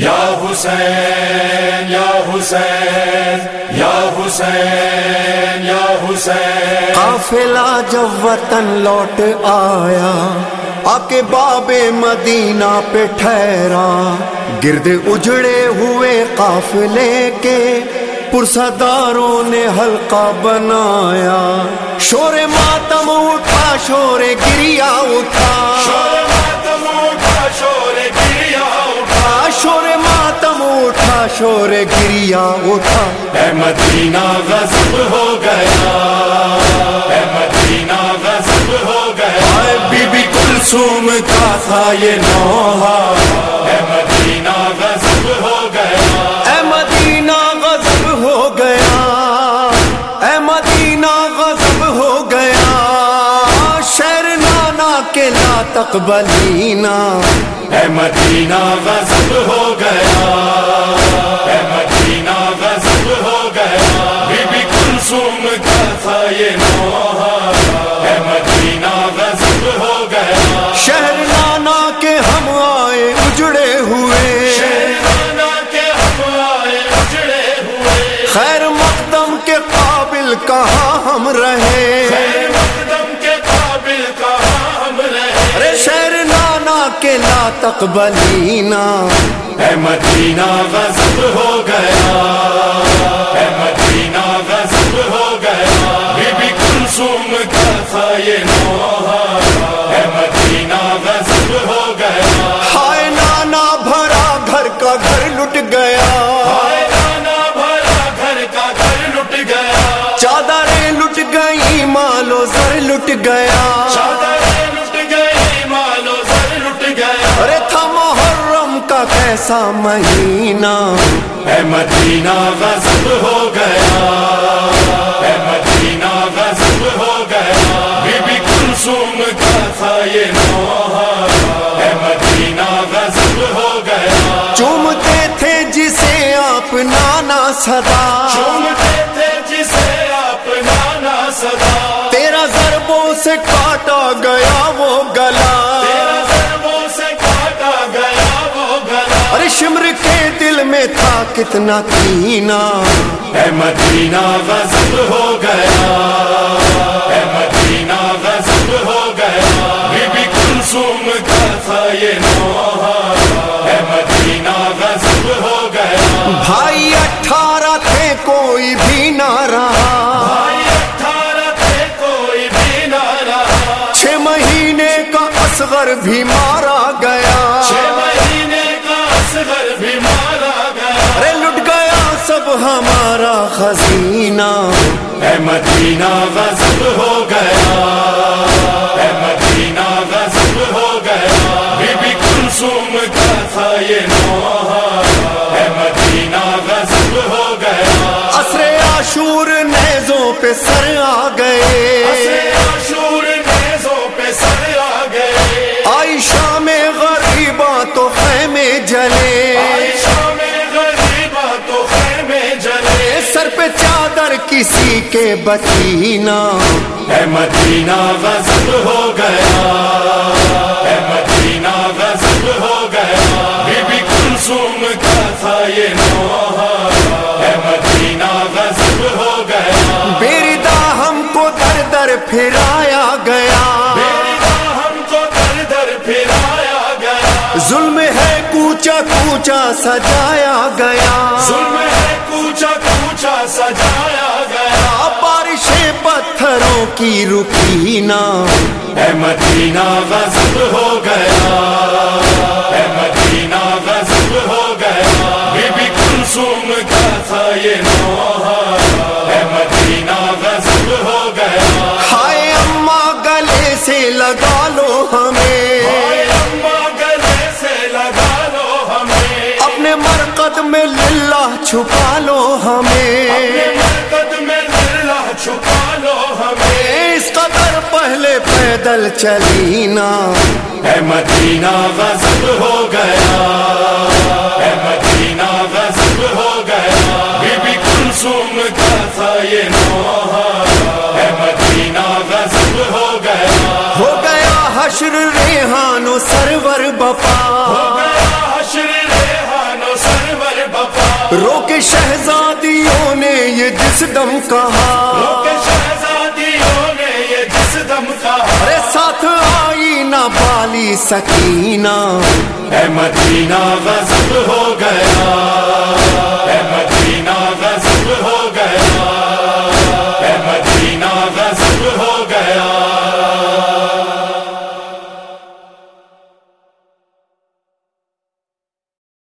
یا حسین یا حسین یا حسین یا حسین۔ قافلہ جب وطن لوٹ آیا آ کے باب مدینہ پہ ٹھہرا۔ گرد اجڑے ہوئے قافلے کے پرسداروں نے حلقہ بنایا۔ شور ماتم اٹھا شور گریا اٹھا۔ شور ماتم اٹھا شور گریا شور گریا اٹھا۔ اے مدینہ غصب ہو گیا۔ اے مدینہ غصب ہو گیا۔ اے بی بی کلثوم کا تھا یہ نوحہ۔ اے مدینہ غصب ہو گیا۔ اے مدینہ غضب ہو گیا۔ اے مدینہ غضب ہو گیا۔ شہر نانا کے لا تقبلینا اے مدینہ غصب ہو گیا۔ ہم رہے۔ خیر مقدم کے قابل کہاں ہم رہے؟ ارے شہر نانا کے لا تقبلینا اے مدینہ غصب ہو مالو زر لٹ گیا چادریں لٹ گئی مالو زر لٹ گیا ارے تھا محرم کا کیسا مہینہ اے مدینہ غصب ہو گیا اے مدینہ غصب ہو گیا بی بی کلثوم کا تھا یہ نوحہ اے مدینہ غصب ہو گیا چومتے تھے جسے آپ نانا صدا سے کاٹا گیا وہ گلا۔ سے کاٹا گیا وہ گلا ارے شمر کے دل میں تھا کتنا کینا اے مدینہ غزل ہو۔ مہینے کا اصغر بھی مارا گیا۔ چھ مہینے کا اصغر بھی مارا گیا۔ ارے لٹ گیا سب ہمارا خزینہ۔ اے مدینہ غصب ہو گیا۔ اے مدینہ ہو گیا۔ بی بی کلثوم کا تھا یہ نوحہ۔ اے مدینہ ہو گیا۔ اصر عاشور نیزوں پہ سر آ کے بچینا اے مدینہ غصب ہو گیا۔ اے مدینہ غصب ہو گیا۔ بی بی کلثوم کا تھا یہ نوحہ۔ اے مدینہ غصب ہو گیا۔ بیردا ہم کو در در پھرایا کوچا سجایا گیا۔ ظلم ہے کوچا کوچا سجایا گیا۔ بارشیں پتھروں کی رکینا اے مدینہ غصب ہو گیا۔ اے مدینہ غصب ہو گیا۔ بی بی کلثوم کا تھا یہ نوحہ بدل چلینا اے مدینہ غزل ہو گیا اے مدینہ غزل ہو گیا بی بی کلثوم کا تھا یہ نوحہ اے مدینہ غزل ہو گیا ہو گیا حشر ریحان و سرور بپا ہو گیا حشر ریحان و سرور بپا روک شہزادیوں نے یہ جس دم کہا روک ساتھ آئی نہ پالی سکینہ۔ اے مدینہ غصب ہو گیا۔ اے مدینہ